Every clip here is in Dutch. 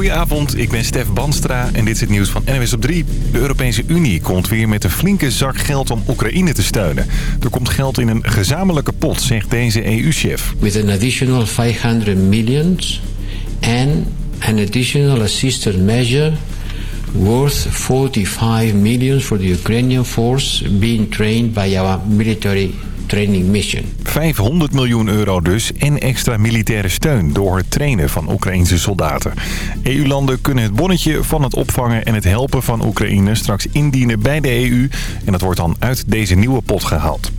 Goedenavond, ik ben Stef Banstra en dit is het nieuws van NWS op 3. De Europese Unie komt weer met een flinke zak geld om Oekraïne te steunen. Er komt geld in een gezamenlijke pot, zegt deze EU-chef. With an additional 500 millions and an additional assistance measure worth 45 million for the Ukrainian force being trained by our military training mission. 500 miljoen euro dus en extra militaire steun door het trainen van Oekraïnse soldaten. EU-landen kunnen het bonnetje van het opvangen en het helpen van Oekraïne straks indienen bij de EU. En dat wordt dan uit deze nieuwe pot gehaald.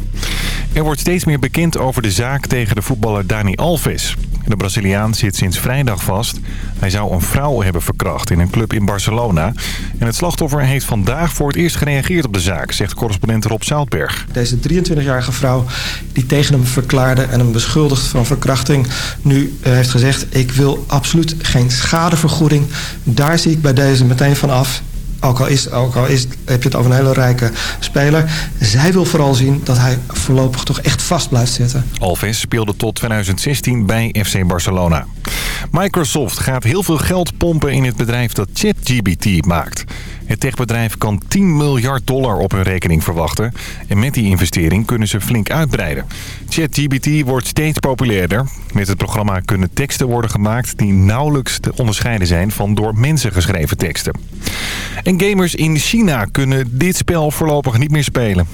Er wordt steeds meer bekend over de zaak tegen de voetballer Dani Alves. De Braziliaan zit sinds vrijdag vast. Hij zou een vrouw hebben verkracht in een club in Barcelona. En het slachtoffer heeft vandaag voor het eerst gereageerd op de zaak, zegt correspondent Rob Zoutberg. Deze 23-jarige vrouw die tegen hem verklaarde en hem beschuldigd van verkrachting... nu uh, heeft gezegd, ik wil absoluut geen schadevergoeding. Daar zie ik bij deze meteen van af. Ook al, is, is, heb je het over een hele rijke speler. Zij wil vooral zien dat hij voorlopig toch echt vast blijft zitten. Alves speelde tot 2016 bij FC Barcelona. Microsoft gaat heel veel geld pompen in het bedrijf dat ChatGPT maakt. Het techbedrijf kan 10 miljard dollar op hun rekening verwachten. En met die investering kunnen ze flink uitbreiden. ChatGPT wordt steeds populairder. Met het programma kunnen teksten worden gemaakt die nauwelijks te onderscheiden zijn van door mensen geschreven teksten. En gamers in China kunnen dit spel voorlopig niet meer spelen.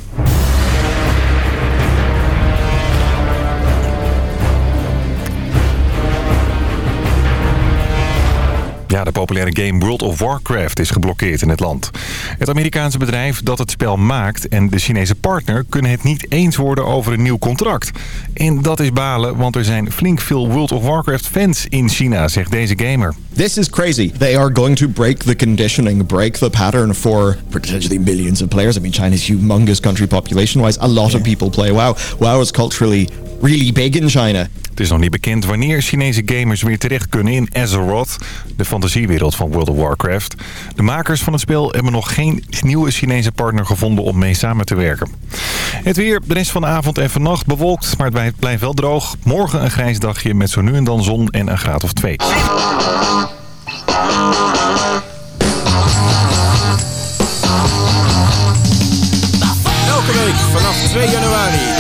Ja, de populaire game World of Warcraft is geblokkeerd in het land. Het Amerikaanse bedrijf dat het spel maakt en de Chinese partner... kunnen het niet eens worden over een nieuw contract. En dat is balen, want er zijn flink veel World of Warcraft fans in China, zegt deze gamer. This is crazy. They are going to break the conditioning, break the pattern for potentially millions of players. I mean, China's humongous country population-wise. A lot of people play WoW. WoW is culturally really big in China. Het is nog niet bekend wanneer Chinese gamers weer terecht kunnen in Azeroth, de fantasiewereld van World of Warcraft. De makers van het spel hebben nog geen nieuwe Chinese partner gevonden om mee samen te werken. Het weer, de rest van de avond en vannacht bewolkt, maar het blijft wel droog. Morgen een grijs dagje met zo nu en dan zon en een graad of twee. Elke week vanaf 2 januari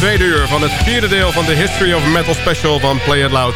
Tweede uur van het vierde deel van de History of Metal Special van Play It Loud.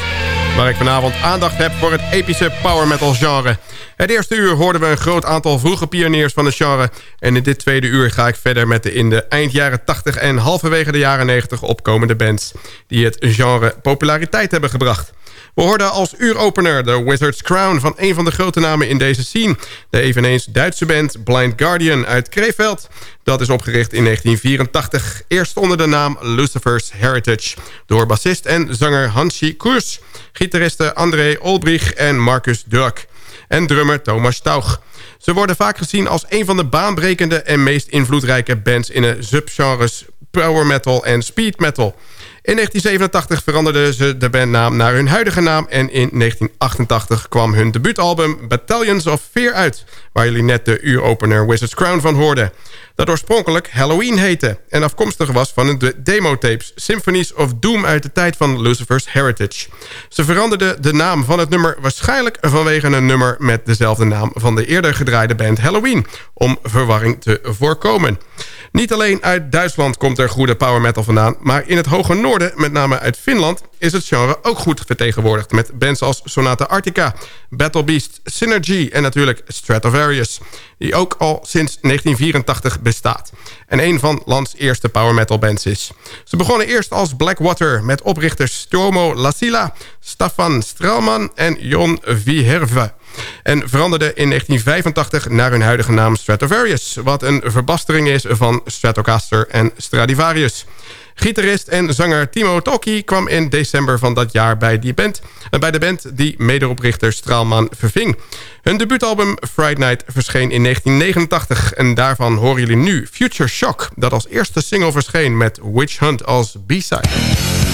Waar ik vanavond aandacht heb voor het epische power metal genre. Het eerste uur hoorden we een groot aantal vroege pioniers van het genre. En in dit tweede uur ga ik verder met de in de eind jaren 80 en halverwege de jaren 90 opkomende bands. Die het genre populariteit hebben gebracht. We hoorden als uuropener de Wizard's Crown van een van de grote namen in deze scene. De eveneens Duitse band Blind Guardian uit Krefeld. Dat is opgericht in 1984, eerst onder de naam Lucifer's Heritage... door bassist en zanger Hansi Koers, gitaristen André Olbrich en Marcus Duck en drummer Thomas Tauch. Ze worden vaak gezien als een van de baanbrekende en meest invloedrijke bands in de subgenres power metal en speed metal... In 1987 veranderden ze de bandnaam naar hun huidige naam... en in 1988 kwam hun debuutalbum Battalions of Fear uit... waar jullie net de uuropener Wizard's Crown van hoorden. Dat oorspronkelijk Halloween heette... en afkomstig was van de demotapes Symphonies of Doom uit de tijd van Lucifer's Heritage. Ze veranderden de naam van het nummer waarschijnlijk vanwege een nummer... met dezelfde naam van de eerder gedraaide band Halloween... om verwarring te voorkomen. Niet alleen uit Duitsland komt er goede power metal vandaan... maar in het hoge noorden, met name uit Finland... is het genre ook goed vertegenwoordigd... met bands als Sonata Arctica, Battle Beast, Synergy... en natuurlijk Stratovarius, die ook al sinds 1984 bestaat... en een van lands eerste power metal bands is. Ze begonnen eerst als Blackwater... met oprichters Stromo Lassila, Staffan Stralman en Jon Viherve en veranderde in 1985 naar hun huidige naam Stratovarius... wat een verbastering is van Stratocaster en Stradivarius. Gitarist en zanger Timo Tolki kwam in december van dat jaar bij, die band, eh, bij de band die mederoprichter Straalman verving. Hun debuutalbum Friday Night verscheen in 1989 en daarvan horen jullie nu Future Shock... dat als eerste single verscheen met Witch Hunt als B-side.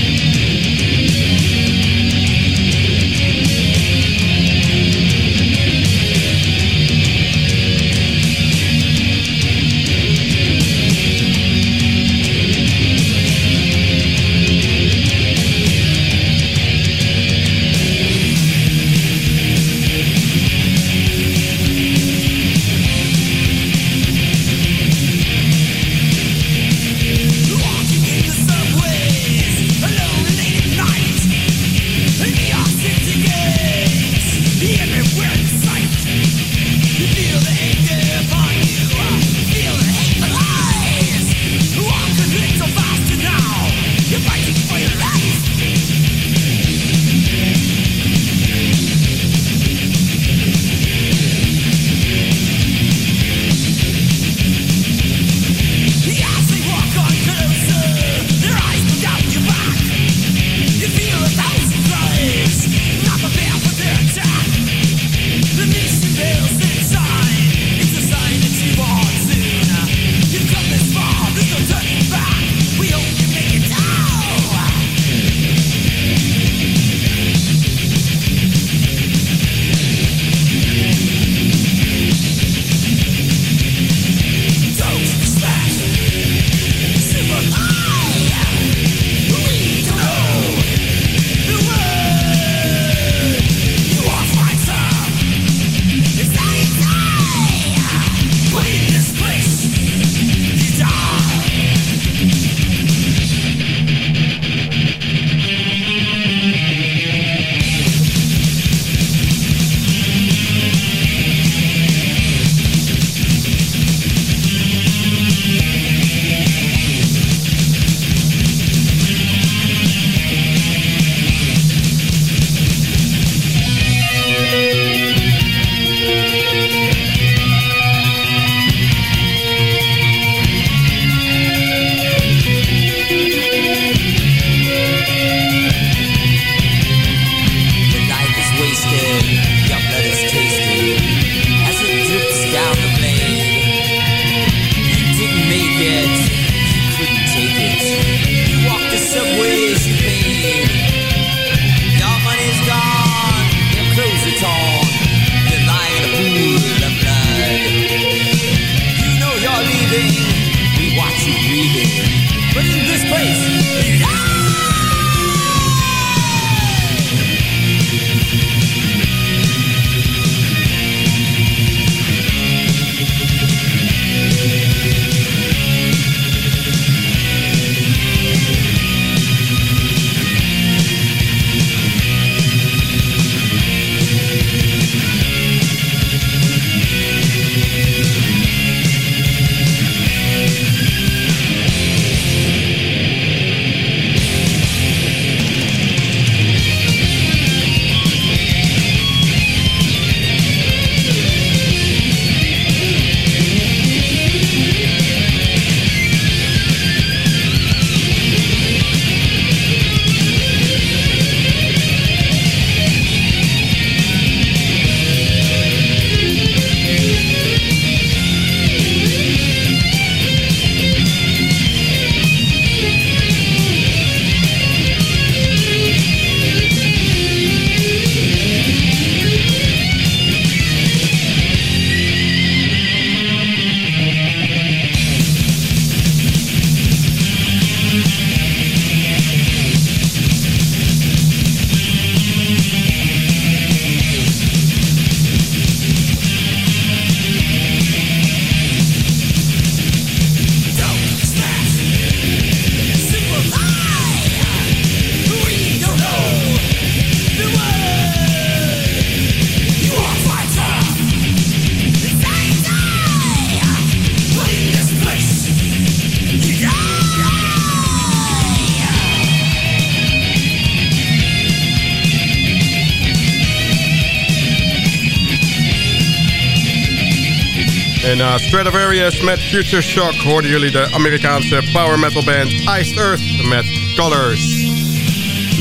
Na Stradivarius met Future Shock hoorden jullie de Amerikaanse power metal band Iced Earth met Colors.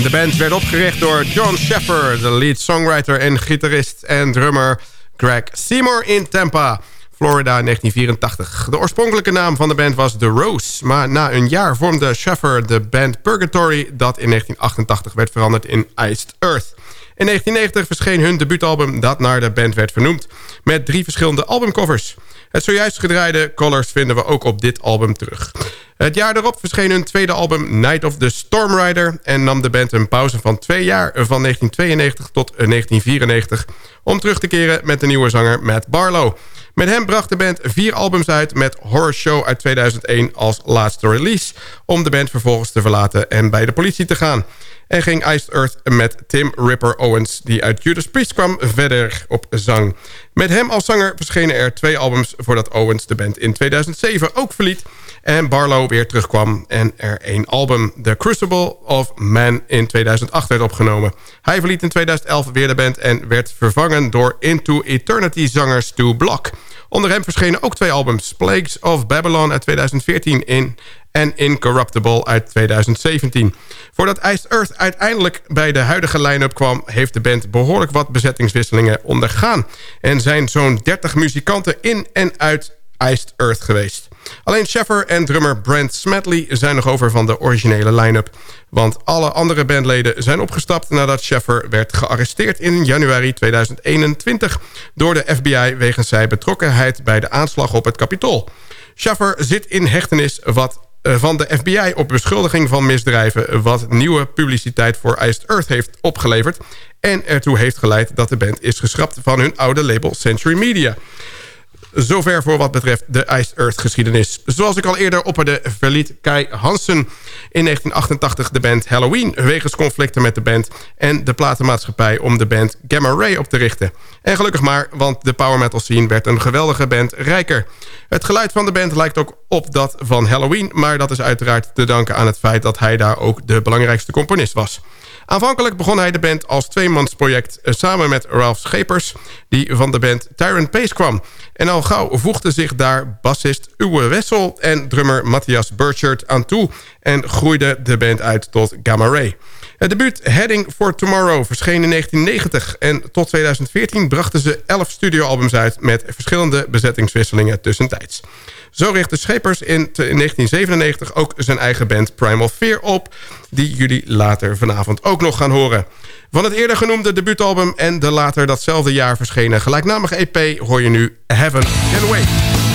De band werd opgericht door John Sheffer, de lead songwriter en gitarist en drummer Greg Seymour in Tampa, Florida in 1984. De oorspronkelijke naam van de band was The Rose, maar na een jaar vormde Sheffer de band Purgatory dat in 1988 werd veranderd in Iced Earth. In 1990 verscheen hun debuutalbum dat naar de band werd vernoemd... met drie verschillende albumcovers. Het zojuist gedraaide Colors vinden we ook op dit album terug. Het jaar erop verscheen hun tweede album Night of the Stormrider... en nam de band een pauze van twee jaar van 1992 tot 1994... om terug te keren met de nieuwe zanger Matt Barlow. Met hem bracht de band vier albums uit met Horror Show uit 2001 als laatste release... om de band vervolgens te verlaten en bij de politie te gaan en ging Iced Earth met Tim Ripper Owens... die uit Judas Priest kwam, verder op zang. Met hem als zanger verschenen er twee albums... voordat Owens de band in 2007 ook verliet... en Barlow weer terugkwam en er één album... The Crucible of Man in 2008 werd opgenomen. Hij verliet in 2011 weer de band... en werd vervangen door Into Eternity zanger Stu Block... Onder hem verschenen ook twee albums. Plagues of Babylon uit 2014 in en Incorruptible uit 2017. Voordat Iced Earth uiteindelijk bij de huidige line-up kwam... heeft de band behoorlijk wat bezettingswisselingen ondergaan... en zijn zo'n 30 muzikanten in en uit Iced Earth geweest. Alleen Sheffer en drummer Brent Smedley zijn nog over van de originele line-up. Want alle andere bandleden zijn opgestapt nadat Sheffer werd gearresteerd in januari 2021... door de FBI wegens zijn betrokkenheid bij de aanslag op het Capitool. Schaffer zit in hechtenis wat van de FBI op beschuldiging van misdrijven... wat nieuwe publiciteit voor Iced Earth heeft opgeleverd... en ertoe heeft geleid dat de band is geschrapt van hun oude label Century Media. Zover voor wat betreft de Iced Earth geschiedenis. Zoals ik al eerder opperde, verliet Kai Hansen in 1988 de band Halloween... wegens conflicten met de band en de platenmaatschappij... om de band Gamma Ray op te richten. En gelukkig maar, want de power metal scene werd een geweldige band rijker. Het geluid van de band lijkt ook op dat van Halloween... maar dat is uiteraard te danken aan het feit dat hij daar ook de belangrijkste componist was. Aanvankelijk begon hij de band als tweemansproject eh, samen met Ralph Schepers... die van de band Tyrant Pace kwam. En al gauw voegde zich daar bassist Uwe Wessel en drummer Matthias Burchard aan toe... en groeide de band uit tot Gamma Ray. Het debuut Heading for Tomorrow verscheen in 1990... en tot 2014 brachten ze 11 studioalbums uit... met verschillende bezettingswisselingen tussentijds. Zo richtte Schepers in 1997 ook zijn eigen band Primal Fear op... die jullie later vanavond ook nog gaan horen. Van het eerder genoemde debuutalbum en de later datzelfde jaar verschenen gelijknamige EP... hoor je nu Heaven Can Wait.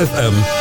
ZFM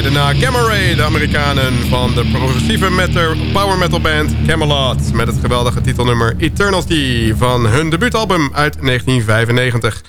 ik draaide na Gamma Ray, de Amerikanen van de progressieve metal, power metal band Camelot... met het geweldige titelnummer Eternity van hun debuutalbum uit 1995.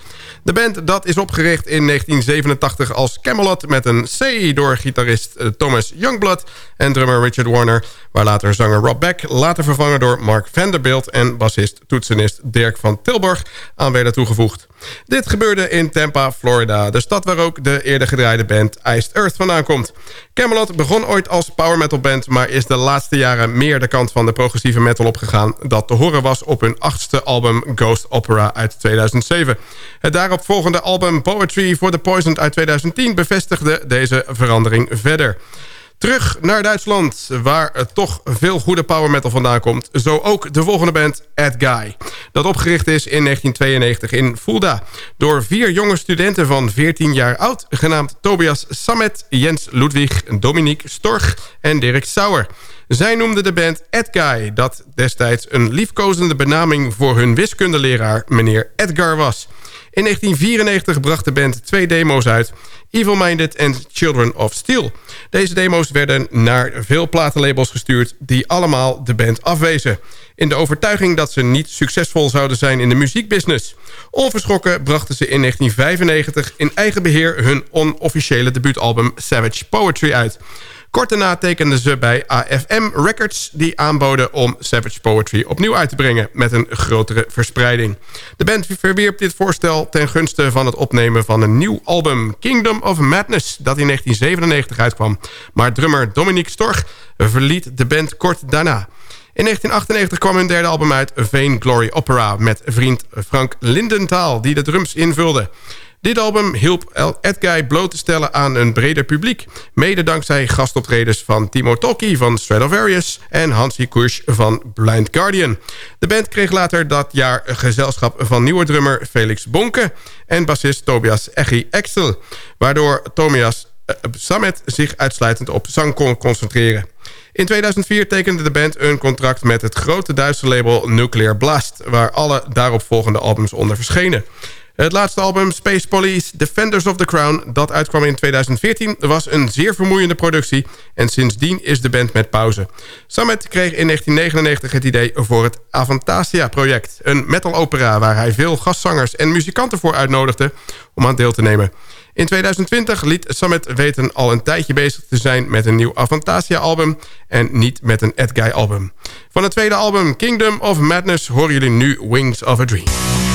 De band dat is opgericht in 1987 als Camelot met een C door gitarist eh, Thomas Youngblood en drummer Richard Warner, waar later zanger Rob Beck, later vervangen door Mark Vanderbilt en bassist toetsenist Dirk van Tilburg aan werden toegevoegd. Dit gebeurde in Tampa, Florida, de stad waar ook de eerder gedraaide band Iced Earth vandaan komt. Camelot begon ooit als power metal band, maar is de laatste jaren meer de kant van de progressieve metal opgegaan dat te horen was op hun achtste album Ghost Opera uit 2007. Het daaropvolgende album Poetry for the Poison uit 2010 bevestigde deze verandering verder. Terug naar Duitsland, waar toch veel goede power metal vandaan komt. Zo ook de volgende band, Ed Guy. Dat opgericht is in 1992 in Fulda. Door vier jonge studenten van 14 jaar oud... genaamd Tobias Samet, Jens Ludwig, Dominique Storch en Dirk Sauer. Zij noemden de band Ed Guy... dat destijds een liefkozende benaming voor hun wiskundeleraar... meneer Edgar was... In 1994 bracht de band twee demo's uit. Evil Minded en Children of Steel. Deze demo's werden naar veel platenlabels gestuurd... die allemaal de band afwezen. In de overtuiging dat ze niet succesvol zouden zijn in de muziekbusiness. Onverschrokken brachten ze in 1995 in eigen beheer... hun onofficiële debuutalbum Savage Poetry uit... Kort daarna tekenden ze bij AFM Records... die aanboden om Savage Poetry opnieuw uit te brengen... met een grotere verspreiding. De band verwierp dit voorstel ten gunste van het opnemen van een nieuw album... Kingdom of Madness, dat in 1997 uitkwam. Maar drummer Dominique Storch verliet de band kort daarna. In 1998 kwam hun derde album uit, Vain Glory Opera... met vriend Frank Lindentaal, die de drums invulde. Dit album hielp Edguy bloot te stellen aan een breder publiek. Mede dankzij gastoptredens van Timo Tolki van Stradivarius... en Hansi Kusch van Blind Guardian. De band kreeg later dat jaar gezelschap van nieuwe drummer Felix Bonke... en bassist Tobias Echi Excel... waardoor Tobias uh, Samet zich uitsluitend op zang kon concentreren. In 2004 tekende de band een contract met het grote Duitse label Nuclear Blast... waar alle daaropvolgende albums onder verschenen. Het laatste album Space Police Defenders of the Crown... dat uitkwam in 2014, was een zeer vermoeiende productie... en sindsdien is de band met pauze. Samet kreeg in 1999 het idee voor het Avantasia-project... een metal-opera waar hij veel gastzangers en muzikanten voor uitnodigde... om aan deel te nemen. In 2020 liet Samet weten al een tijdje bezig te zijn met een nieuw Avantasia-album... en niet met een Edguy-album. Van het tweede album Kingdom of Madness horen jullie nu Wings of a Dream.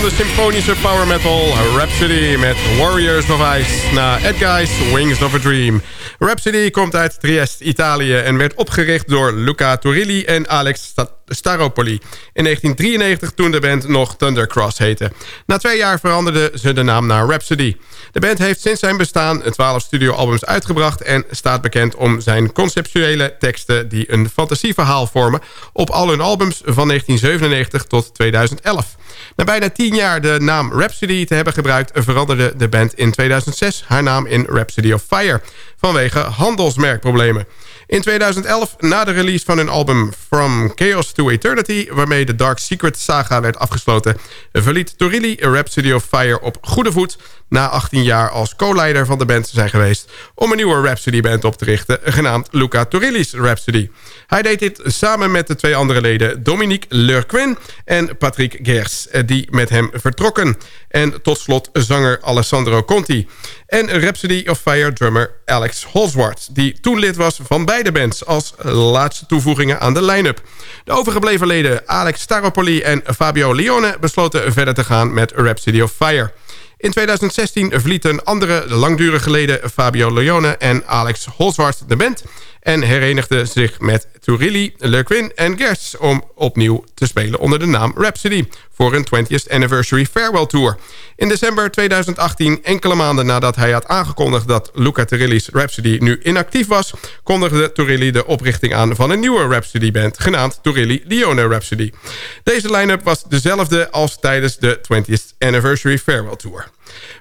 Van de symfonische power metal Rhapsody met Warriors of Ice na Ed Guy's Wings of a Dream. Rhapsody komt uit Trieste, Italië en werd opgericht door Luca Turilli en Alex Staropoli in 1993 toen de band nog Thundercross heette. Na twee jaar veranderde ze de naam naar Rhapsody. De band heeft sinds zijn bestaan 12 studioalbums uitgebracht... en staat bekend om zijn conceptuele teksten... die een fantasieverhaal vormen op al hun albums van 1997 tot 2011. Na bijna tien jaar de naam Rhapsody te hebben gebruikt... veranderde de band in 2006 haar naam in Rhapsody of Fire... vanwege handelsmerkproblemen. In 2011, na de release van hun album From Chaos to Eternity... waarmee de Dark Secret saga werd afgesloten... verliet Torilli Rhapsody of Fire op goede voet... na 18 jaar als co-leider van de band zijn geweest... om een nieuwe Rhapsody-band op te richten... genaamd Luca Torilli's Rhapsody. Hij deed dit samen met de twee andere leden... Dominique Lurquin en Patrick Gers, die met hem vertrokken. En tot slot zanger Alessandro Conti. En Rhapsody of Fire drummer Alex Holsworth... die toen lid was van beide bands als laatste toevoegingen aan de line-up. De overgebleven leden Alex Staropoli en Fabio Lione... besloten verder te gaan met Rhapsody of Fire... In 2016 verlieten andere langdurige leden Fabio Leone en Alex Holsworth de band... en herenigden zich met Turilli, Lequin en Gerst... om opnieuw te spelen onder de naam Rhapsody... voor een 20th Anniversary Farewell Tour. In december 2018, enkele maanden nadat hij had aangekondigd... dat Luca Turilli's Rhapsody nu inactief was... kondigde Turilli de oprichting aan van een nieuwe Rhapsody-band... genaamd Turilli Lione Rhapsody. Deze line-up was dezelfde als tijdens de 20th Anniversary Farewell Tour.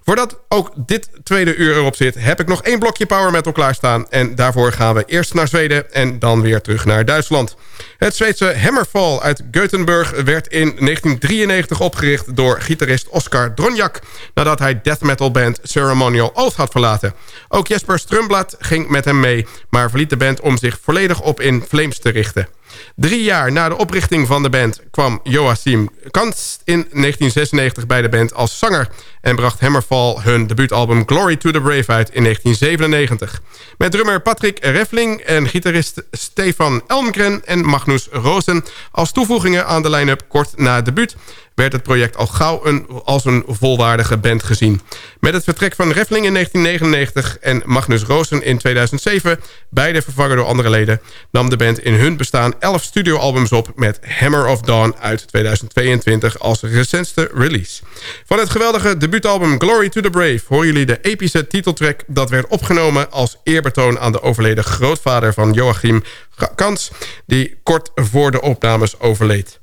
Voordat ook dit tweede uur erop zit... heb ik nog één blokje power metal klaarstaan. En daarvoor gaan we eerst naar Zweden en dan weer terug naar Duitsland. Het Zweedse Hammerfall uit Gothenburg werd in 1993 opgericht... door gitarist Oscar Dronjak... nadat hij death metal band Ceremonial Oath had verlaten. Ook Jesper Strumblad ging met hem mee... maar verliet de band om zich volledig op In Flames te richten. Drie jaar na de oprichting van de band kwam Joachim Kans in 1996 bij de band als zanger... en bracht Hammerfall hun debuutalbum Glory to the Brave uit in 1997. Met drummer Patrick Reffling en gitarist Stefan Elmgren en Magnus Rosen... als toevoegingen aan de line-up kort na het debuut werd het project al gauw als een volwaardige band gezien. Met het vertrek van Reffling in 1999 en Magnus Rosen in 2007... beide vervangen door andere leden... nam de band in hun bestaan 11 studioalbums op... met Hammer of Dawn uit 2022 als recentste release. Van het geweldige debuutalbum Glory to the Brave... horen jullie de epische titeltrack dat werd opgenomen... als eerbetoon aan de overleden grootvader van Joachim Kans... die kort voor de opnames overleed.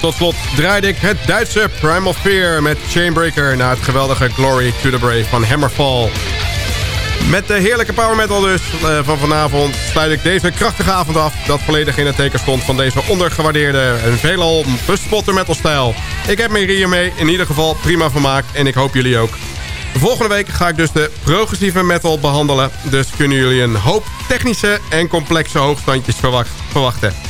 Tot slot draaide ik het Duitse Primal Fear met Chainbreaker... na het geweldige Glory to the Brave van Hammerfall. Met de heerlijke power metal dus uh, van vanavond sluit ik deze krachtige avond af... dat volledig in het teken stond van deze ondergewaardeerde en veelal bespotte metalstijl. Ik heb me hiermee in ieder geval prima vermaakt en ik hoop jullie ook. Volgende week ga ik dus de progressieve metal behandelen. Dus kunnen jullie een hoop technische en complexe hoogstandjes verwachten.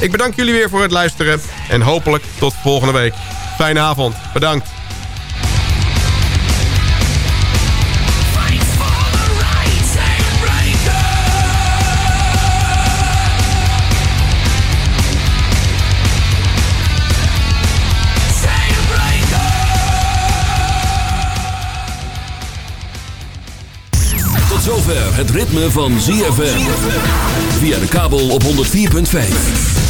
Ik bedank jullie weer voor het luisteren en hopelijk tot volgende week. Fijne avond. Bedankt. Tot zover het ritme van ZFM. Via de kabel op 104.5.